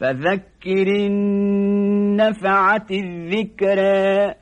فذكر النفعة الذكرى.